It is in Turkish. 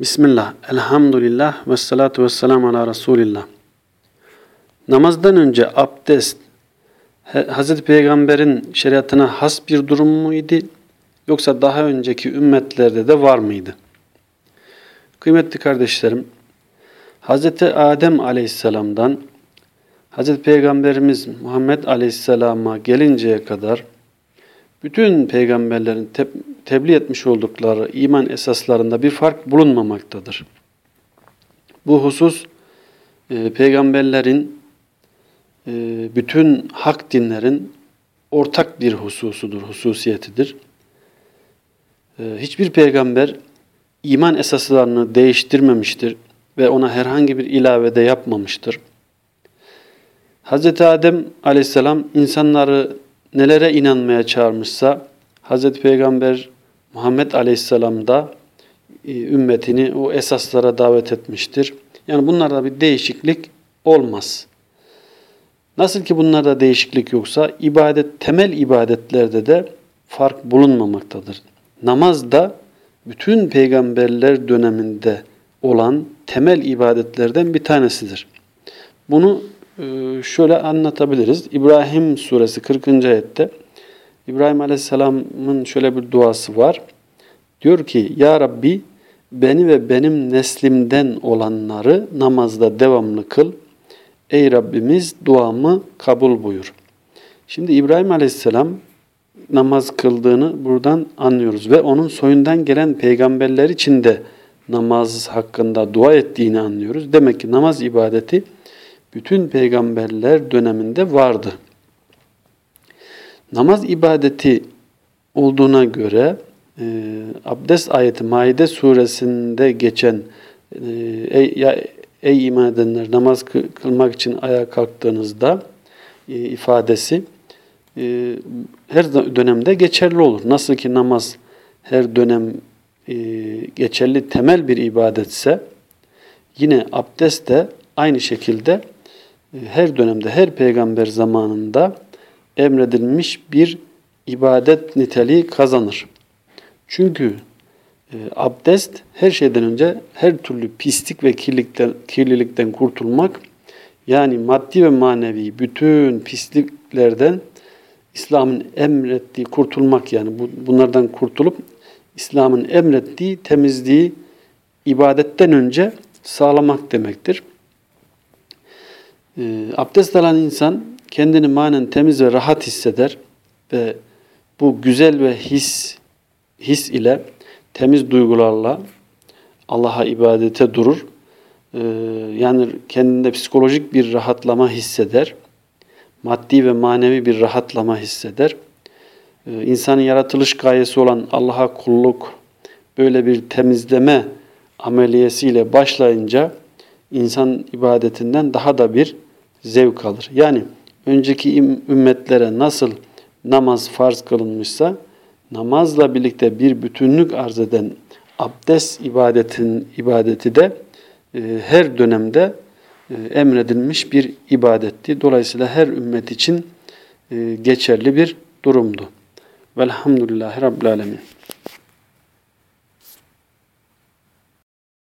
Bismillah, elhamdülillah ve salatu ve selamu ala Resulillah. Namazdan önce abdest Hz. Peygamber'in şeriatına has bir durum muydu? Yoksa daha önceki ümmetlerde de var mıydı? Kıymetli kardeşlerim, Hz. Adem aleyhisselamdan Hz. Peygamberimiz Muhammed aleyhisselama gelinceye kadar bütün peygamberlerin te tebliğ etmiş oldukları iman esaslarında bir fark bulunmamaktadır. Bu husus e, peygamberlerin e, bütün hak dinlerin ortak bir hususudur, hususiyetidir. E, hiçbir peygamber iman esaslarını değiştirmemiştir ve ona herhangi bir ilavede yapmamıştır. Hz. Adem aleyhisselam insanları nelere inanmaya çağırmışsa Hz. Peygamber Muhammed Aleyhisselam da e, ümmetini o esaslara davet etmiştir. Yani bunlarda bir değişiklik olmaz. Nasıl ki bunlarda değişiklik yoksa ibadet temel ibadetlerde de fark bulunmamaktadır. Namaz da bütün peygamberler döneminde olan temel ibadetlerden bir tanesidir. Bunu şöyle anlatabiliriz. İbrahim suresi 40. ayette İbrahim aleyhisselamın şöyle bir duası var. Diyor ki Ya Rabbi beni ve benim neslimden olanları namazda devamlı kıl. Ey Rabbimiz duamı kabul buyur. Şimdi İbrahim aleyhisselam namaz kıldığını buradan anlıyoruz ve onun soyundan gelen peygamberler için de namaz hakkında dua ettiğini anlıyoruz. Demek ki namaz ibadeti bütün peygamberler döneminde vardı. Namaz ibadeti olduğuna göre e, abdest ayeti Maide suresinde geçen e, ey, ya, ey iman edenler namaz kılmak için ayağa kalktığınızda e, ifadesi e, her dönemde geçerli olur. Nasıl ki namaz her dönem e, geçerli temel bir ibadetse yine abdest de aynı şekilde her dönemde, her peygamber zamanında emredilmiş bir ibadet niteliği kazanır. Çünkü e, abdest her şeyden önce her türlü pislik ve kirlilikten, kirlilikten kurtulmak, yani maddi ve manevi bütün pisliklerden İslam'ın emrettiği kurtulmak yani bu, bunlardan kurtulup İslam'ın emrettiği temizliği ibadetten önce sağlamak demektir. E, abdest alan insan kendini manen temiz ve rahat hisseder ve bu güzel ve his his ile temiz duygularla Allah'a ibadete durur. E, yani kendinde psikolojik bir rahatlama hisseder. Maddi ve manevi bir rahatlama hisseder. E, insanın yaratılış gayesi olan Allah'a kulluk böyle bir temizleme ameliyesiyle başlayınca insan ibadetinden daha da bir zevk alır. Yani önceki ümmetlere nasıl namaz farz kılınmışsa namazla birlikte bir bütünlük arz eden abdest ibadetin ibadeti de e, her dönemde e, emredilmiş bir ibadetti. Dolayısıyla her ümmet için e, geçerli bir durumdu. Velhamdülillahi Rabbil Alemin.